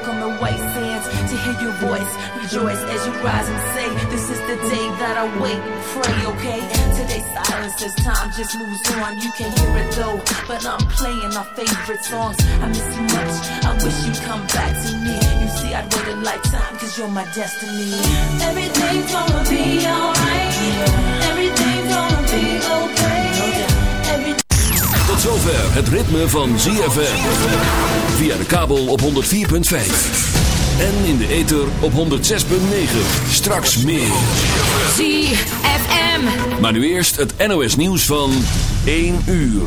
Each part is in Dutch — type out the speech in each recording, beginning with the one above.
walk on the white sands to hear your voice. Rejoice as you rise and say, This is the day that I wait. And pray, okay? Today's silence as time just moves on. You can't hear it though, but I'm playing our favorite songs. I miss you much. I wish you'd come back to me. You see, I'd wait a lifetime, cause you're my destiny. Everything's gonna be alright. Everything's gonna be okay. Tot zover het ritme van ZFM. Via de kabel op 104.5. En in de ether op 106.9. Straks meer. ZFM. Maar nu eerst het NOS nieuws van 1 uur.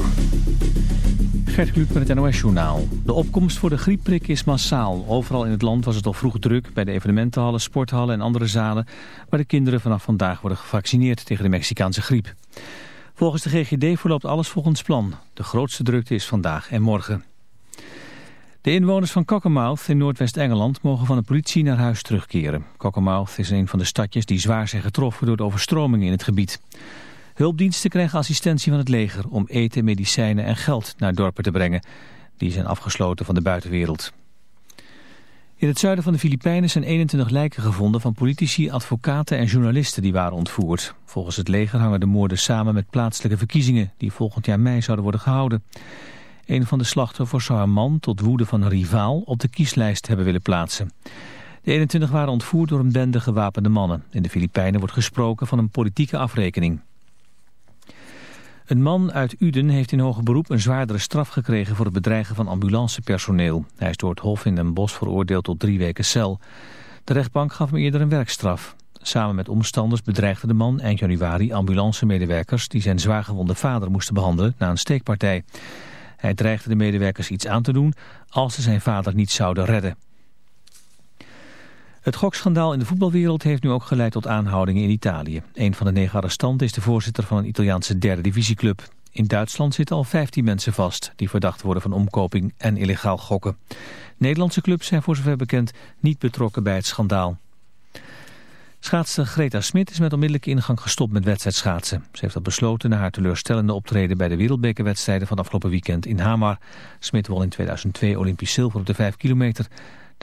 Gert Kluk met het NOS-journaal. De opkomst voor de griepprik is massaal. Overal in het land was het al vroeg druk bij de evenementenhallen, sporthallen en andere zalen... waar de kinderen vanaf vandaag worden gevaccineerd tegen de Mexicaanse griep. Volgens de GGD verloopt alles volgens plan. De grootste drukte is vandaag en morgen. De inwoners van Cockermouth in Noordwest-Engeland mogen van de politie naar huis terugkeren. Cockermouth is een van de stadjes die zwaar zijn getroffen door de overstromingen in het gebied. Hulpdiensten krijgen assistentie van het leger om eten, medicijnen en geld naar dorpen te brengen. Die zijn afgesloten van de buitenwereld. In het zuiden van de Filipijnen zijn 21 lijken gevonden van politici, advocaten en journalisten die waren ontvoerd. Volgens het leger hangen de moorden samen met plaatselijke verkiezingen die volgend jaar mei zouden worden gehouden. Een van de slachtoffers zou een man tot woede van een rivaal op de kieslijst hebben willen plaatsen. De 21 waren ontvoerd door een bende gewapende mannen. In de Filipijnen wordt gesproken van een politieke afrekening. Een man uit Uden heeft in hoger beroep een zwaardere straf gekregen voor het bedreigen van ambulancepersoneel. Hij is door het Hof in Den Bosch veroordeeld tot drie weken cel. De rechtbank gaf hem eerder een werkstraf. Samen met omstanders bedreigde de man eind januari ambulancemedewerkers die zijn zwaargewonde vader moesten behandelen na een steekpartij. Hij dreigde de medewerkers iets aan te doen als ze zijn vader niet zouden redden. Het gokschandaal in de voetbalwereld heeft nu ook geleid tot aanhoudingen in Italië. Een van de negen arrestanten is de voorzitter van een Italiaanse derde divisieclub. In Duitsland zitten al 15 mensen vast die verdacht worden van omkoping en illegaal gokken. Nederlandse clubs zijn voor zover bekend niet betrokken bij het schandaal. Schaatster Greta Smit is met onmiddellijke ingang gestopt met wedstrijdschaatsen. Ze heeft dat besloten na haar teleurstellende optreden bij de wereldbekerwedstrijden van afgelopen weekend in Hamar. Smit won in 2002 Olympisch zilver op de 5 kilometer.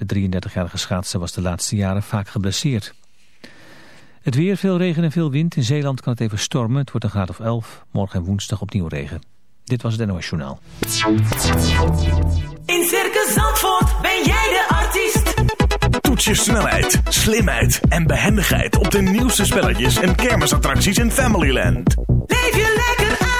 De 33-jarige schaatser was de laatste jaren vaak geblesseerd. Het weer, veel regen en veel wind. In Zeeland kan het even stormen. Het wordt een graad of 11. Morgen en woensdag opnieuw regen. Dit was het NOS Journaal. In Circus Zandvoort ben jij de artiest. Toets je snelheid, slimheid en behendigheid op de nieuwste spelletjes en kermisattracties in Familyland. Leef je lekker uit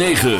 106.9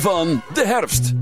van de herfst.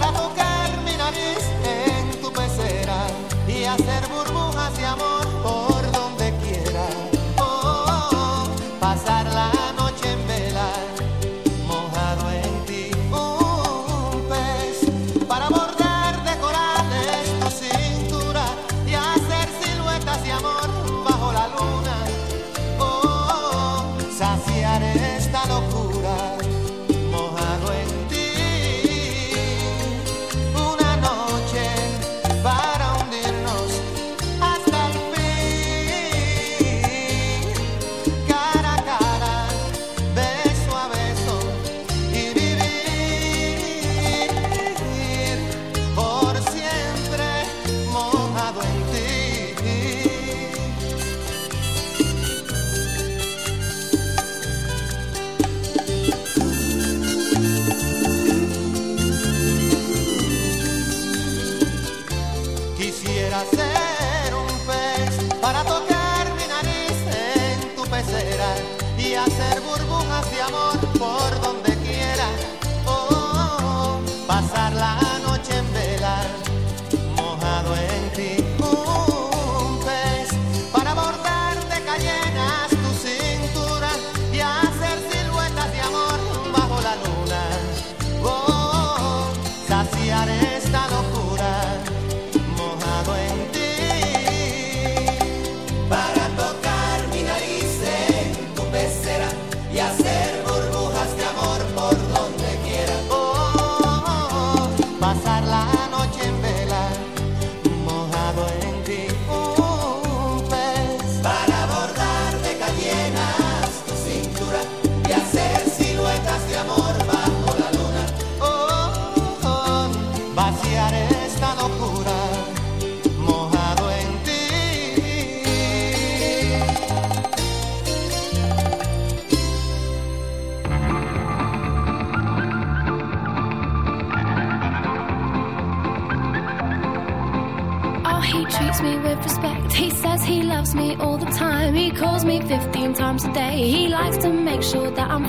amor.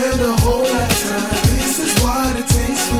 spend a whole lot of time. This is what it takes for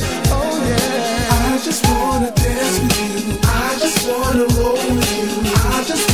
Oh yeah. I just wanna dance with you. I just wanna roll with you. I just